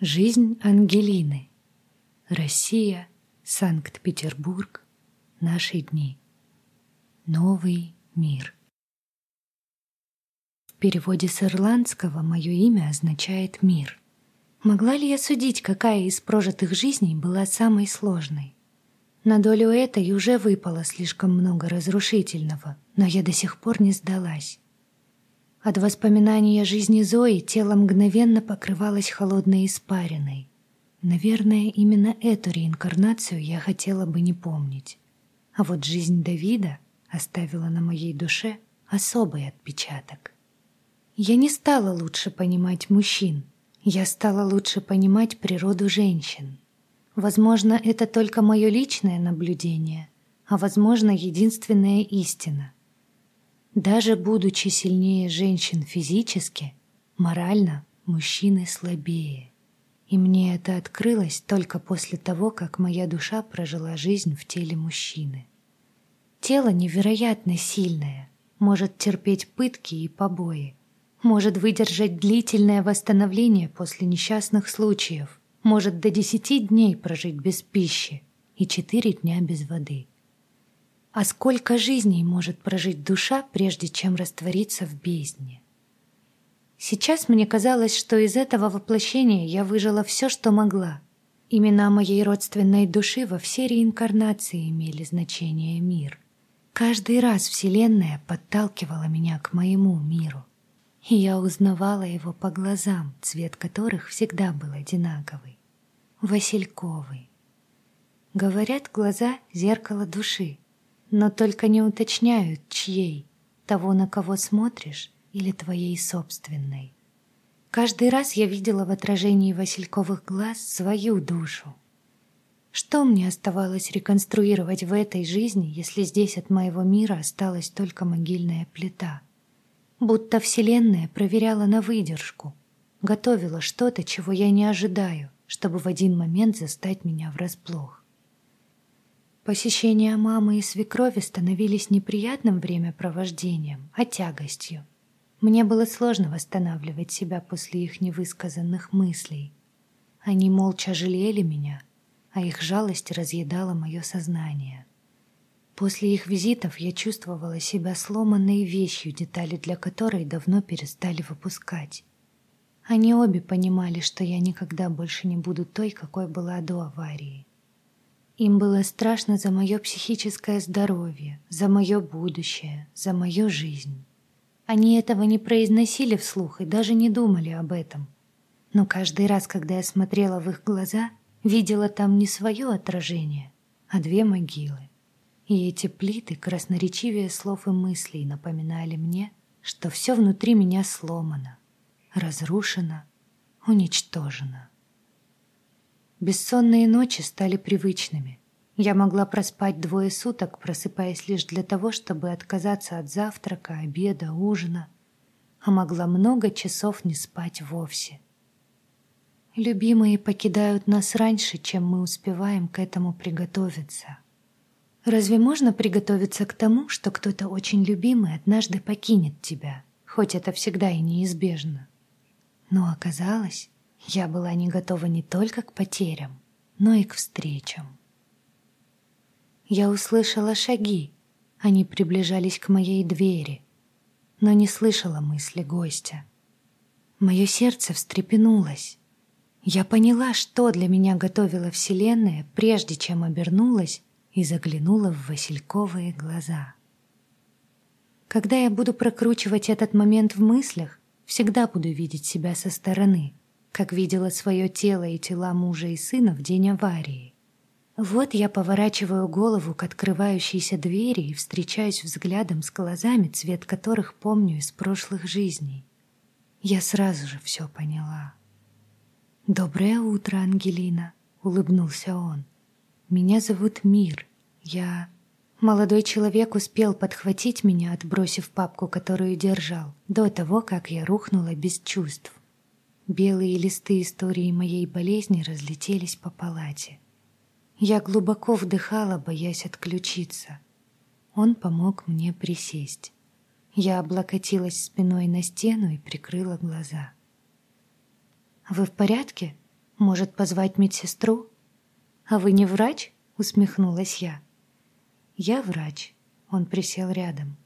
Жизнь Ангелины. Россия, Санкт-Петербург, наши дни. Новый мир. В переводе с ирландского мое имя означает «мир». Могла ли я судить, какая из прожитых жизней была самой сложной? На долю этой уже выпало слишком много разрушительного, но я до сих пор не сдалась. От воспоминания жизни Зои тело мгновенно покрывалось холодной испариной. Наверное, именно эту реинкарнацию я хотела бы не помнить. А вот жизнь Давида оставила на моей душе особый отпечаток. Я не стала лучше понимать мужчин, я стала лучше понимать природу женщин. Возможно, это только мое личное наблюдение, а возможно, единственная истина. Даже будучи сильнее женщин физически, морально мужчины слабее. И мне это открылось только после того, как моя душа прожила жизнь в теле мужчины. Тело невероятно сильное, может терпеть пытки и побои, может выдержать длительное восстановление после несчастных случаев, может до десяти дней прожить без пищи и четыре дня без воды. А сколько жизней может прожить душа, прежде чем раствориться в бездне? Сейчас мне казалось, что из этого воплощения я выжила все, что могла. Имена моей родственной души во все реинкарнации имели значение мир. Каждый раз Вселенная подталкивала меня к моему миру. И я узнавала его по глазам, цвет которых всегда был одинаковый. Васильковый. Говорят, глаза — зеркало души но только не уточняют, чьей, того, на кого смотришь, или твоей собственной. Каждый раз я видела в отражении васильковых глаз свою душу. Что мне оставалось реконструировать в этой жизни, если здесь от моего мира осталась только могильная плита? Будто Вселенная проверяла на выдержку, готовила что-то, чего я не ожидаю, чтобы в один момент застать меня врасплох. Посещения мамы и свекрови становились неприятным времяпровождением, а тягостью. Мне было сложно восстанавливать себя после их невысказанных мыслей. Они молча жалели меня, а их жалость разъедала мое сознание. После их визитов я чувствовала себя сломанной вещью, детали для которой давно перестали выпускать. Они обе понимали, что я никогда больше не буду той, какой была до аварии. Им было страшно за мое психическое здоровье, за мое будущее, за мою жизнь. Они этого не произносили вслух и даже не думали об этом. Но каждый раз, когда я смотрела в их глаза, видела там не свое отражение, а две могилы. И эти плиты красноречивее слов и мыслей напоминали мне, что все внутри меня сломано, разрушено, уничтожено. Бессонные ночи стали привычными. Я могла проспать двое суток, просыпаясь лишь для того, чтобы отказаться от завтрака, обеда, ужина, а могла много часов не спать вовсе. Любимые покидают нас раньше, чем мы успеваем к этому приготовиться. Разве можно приготовиться к тому, что кто-то очень любимый однажды покинет тебя, хоть это всегда и неизбежно? Но оказалось, я была не готова не только к потерям, но и к встречам. Я услышала шаги, они приближались к моей двери, но не слышала мысли гостя. Мое сердце встрепенулось. Я поняла, что для меня готовила Вселенная, прежде чем обернулась и заглянула в васильковые глаза. Когда я буду прокручивать этот момент в мыслях, всегда буду видеть себя со стороны — как видела свое тело и тела мужа и сына в день аварии. Вот я поворачиваю голову к открывающейся двери и встречаюсь взглядом с глазами, цвет которых помню из прошлых жизней. Я сразу же все поняла. «Доброе утро, Ангелина», — улыбнулся он. «Меня зовут Мир. Я...» Молодой человек успел подхватить меня, отбросив папку, которую держал, до того, как я рухнула без чувств. Белые листы истории моей болезни разлетелись по палате. Я глубоко вдыхала, боясь отключиться. Он помог мне присесть. Я облокотилась спиной на стену и прикрыла глаза. «Вы в порядке? Может, позвать медсестру? А вы не врач? Усмехнулась я. Я врач. Он присел рядом.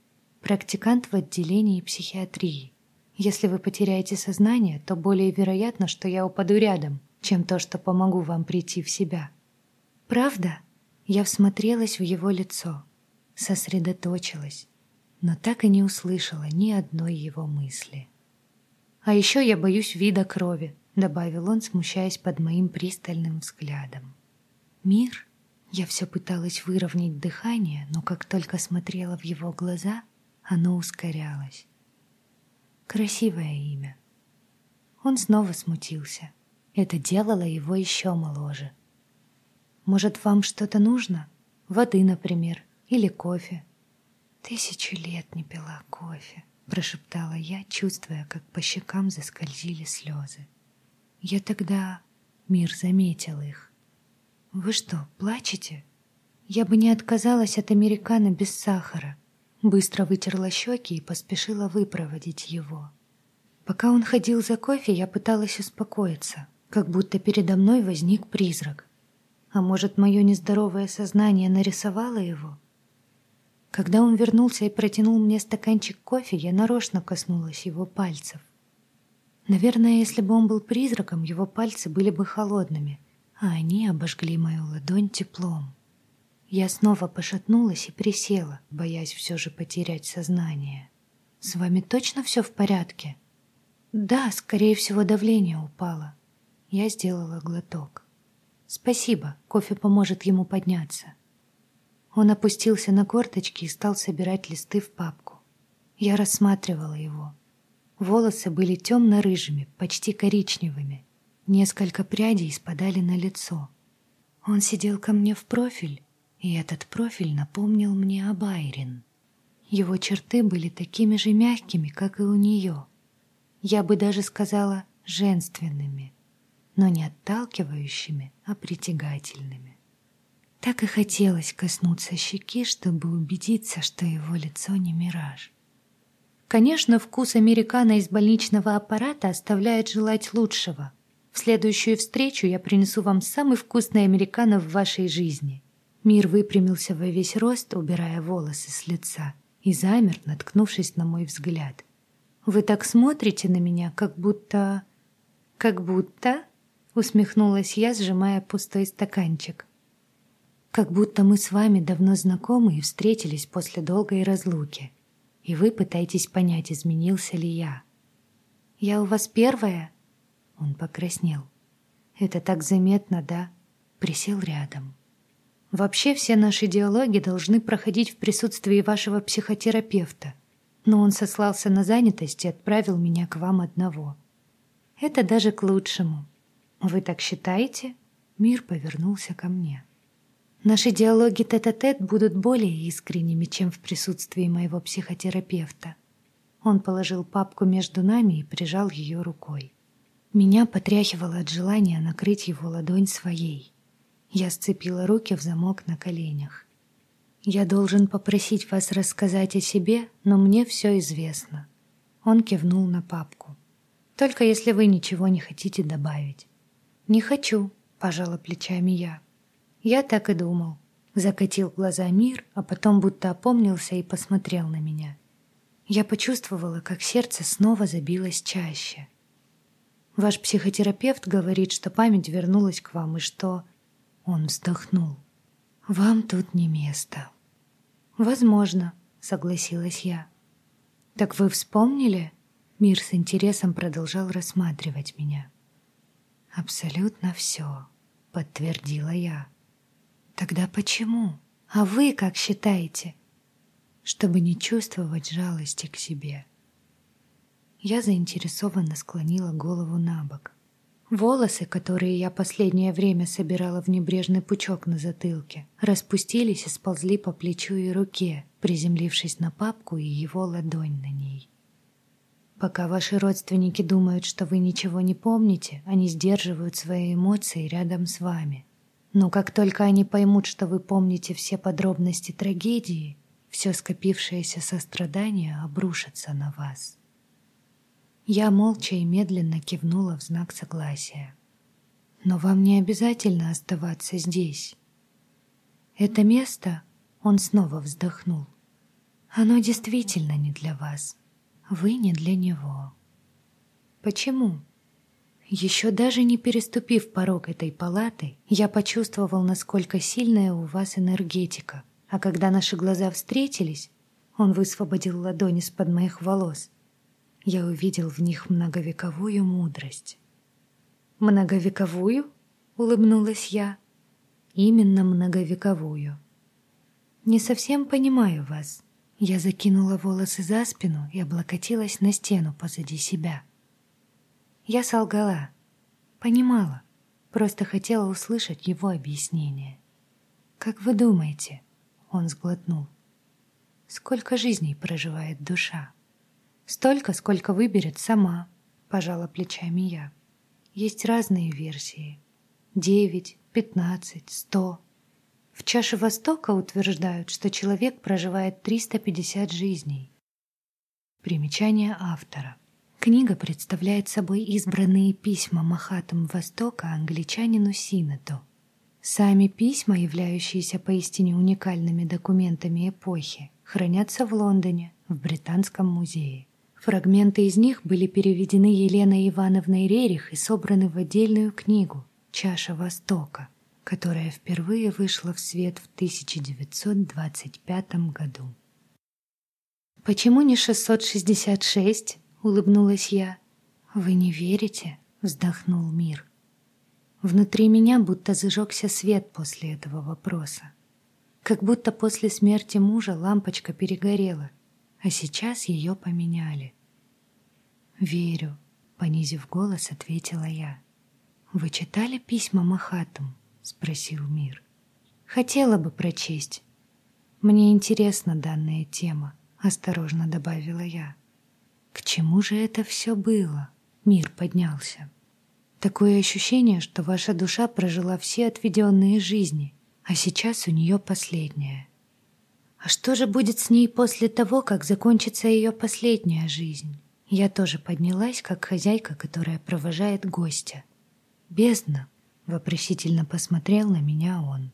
Практикант в отделении психиатрии. Если вы потеряете сознание, то более вероятно, что я упаду рядом, чем то, что помогу вам прийти в себя. Правда? Я всмотрелась в его лицо, сосредоточилась, но так и не услышала ни одной его мысли. «А еще я боюсь вида крови», — добавил он, смущаясь под моим пристальным взглядом. «Мир?» Я все пыталась выровнять дыхание, но как только смотрела в его глаза, оно ускорялось. Красивое имя. Он снова смутился. Это делало его еще моложе. «Может, вам что-то нужно? Воды, например, или кофе?» «Тысячу лет не пила кофе», — прошептала я, чувствуя, как по щекам заскользили слезы. Я тогда... Мир заметил их. «Вы что, плачете?» Я бы не отказалась от американо без сахара. Быстро вытерла щеки и поспешила выпроводить его. Пока он ходил за кофе, я пыталась успокоиться, как будто передо мной возник призрак. А может, мое нездоровое сознание нарисовало его? Когда он вернулся и протянул мне стаканчик кофе, я нарочно коснулась его пальцев. Наверное, если бы он был призраком, его пальцы были бы холодными, а они обожгли мою ладонь теплом. Я снова пошатнулась и присела, боясь все же потерять сознание. «С вами точно все в порядке?» «Да, скорее всего, давление упало». Я сделала глоток. «Спасибо, кофе поможет ему подняться». Он опустился на корточки и стал собирать листы в папку. Я рассматривала его. Волосы были темно-рыжими, почти коричневыми. Несколько прядей спадали на лицо. Он сидел ко мне в профиль, и этот профиль напомнил мне об Айрин. Его черты были такими же мягкими, как и у нее. Я бы даже сказала женственными, но не отталкивающими, а притягательными. Так и хотелось коснуться щеки, чтобы убедиться, что его лицо не мираж. Конечно, вкус американо из больничного аппарата оставляет желать лучшего. В следующую встречу я принесу вам самый вкусный американо в вашей жизни. Мир выпрямился во весь рост, убирая волосы с лица, и замер, наткнувшись на мой взгляд. «Вы так смотрите на меня, как будто...» «Как будто...» — усмехнулась я, сжимая пустой стаканчик. «Как будто мы с вами давно знакомы и встретились после долгой разлуки, и вы пытаетесь понять, изменился ли я». «Я у вас первая?» Он покраснел. «Это так заметно, да?» Присел рядом. Вообще все наши диалоги должны проходить в присутствии вашего психотерапевта, но он сослался на занятость и отправил меня к вам одного. Это даже к лучшему. Вы так считаете? Мир повернулся ко мне. Наши диалоги тет-а-тет -тет будут более искренними, чем в присутствии моего психотерапевта. Он положил папку между нами и прижал ее рукой. Меня потряхивало от желания накрыть его ладонь своей. Я сцепила руки в замок на коленях. «Я должен попросить вас рассказать о себе, но мне все известно». Он кивнул на папку. «Только если вы ничего не хотите добавить». «Не хочу», — пожала плечами я. «Я так и думал». Закатил глаза мир, а потом будто опомнился и посмотрел на меня. Я почувствовала, как сердце снова забилось чаще. «Ваш психотерапевт говорит, что память вернулась к вам и что...» Он вздохнул. «Вам тут не место». «Возможно», — согласилась я. «Так вы вспомнили?» Мир с интересом продолжал рассматривать меня. «Абсолютно все», — подтвердила я. «Тогда почему? А вы как считаете?» «Чтобы не чувствовать жалости к себе». Я заинтересованно склонила голову на бок. Волосы, которые я последнее время собирала в небрежный пучок на затылке, распустились и сползли по плечу и руке, приземлившись на папку и его ладонь на ней. Пока ваши родственники думают, что вы ничего не помните, они сдерживают свои эмоции рядом с вами. Но как только они поймут, что вы помните все подробности трагедии, все скопившееся сострадание обрушится на вас. Я молча и медленно кивнула в знак согласия. Но вам не обязательно оставаться здесь. Это место, он снова вздохнул. Оно действительно не для вас. Вы не для него. Почему? Еще даже не переступив порог этой палаты, я почувствовал, насколько сильная у вас энергетика. А когда наши глаза встретились, он высвободил ладони из-под моих волос. Я увидел в них многовековую мудрость. «Многовековую?» — улыбнулась я. «Именно многовековую». «Не совсем понимаю вас». Я закинула волосы за спину и облокотилась на стену позади себя. Я солгала. Понимала. Просто хотела услышать его объяснение. «Как вы думаете?» — он сглотнул. «Сколько жизней проживает душа?» «Столько, сколько выберет сама», — пожала плечами я. Есть разные версии. Девять, пятнадцать, сто. В чаше Востока утверждают, что человек проживает 350 жизней. Примечание автора. Книга представляет собой избранные письма Махатам Востока англичанину Синету. Сами письма, являющиеся поистине уникальными документами эпохи, хранятся в Лондоне, в Британском музее. Фрагменты из них были переведены Еленой Ивановной Рерих и собраны в отдельную книгу «Чаша Востока», которая впервые вышла в свет в 1925 году. «Почему не 666?» — улыбнулась я. «Вы не верите?» — вздохнул мир. Внутри меня будто зажегся свет после этого вопроса. Как будто после смерти мужа лампочка перегорела — а сейчас ее поменяли. «Верю», — понизив голос, ответила я. «Вы читали письма Махатум?» — спросил Мир. «Хотела бы прочесть. Мне интересна данная тема», — осторожно добавила я. «К чему же это все было?» — Мир поднялся. «Такое ощущение, что ваша душа прожила все отведенные жизни, а сейчас у нее последняя. А что же будет с ней после того, как закончится ее последняя жизнь? Я тоже поднялась, как хозяйка, которая провожает гостя. «Бездна!» — вопросительно посмотрел на меня он.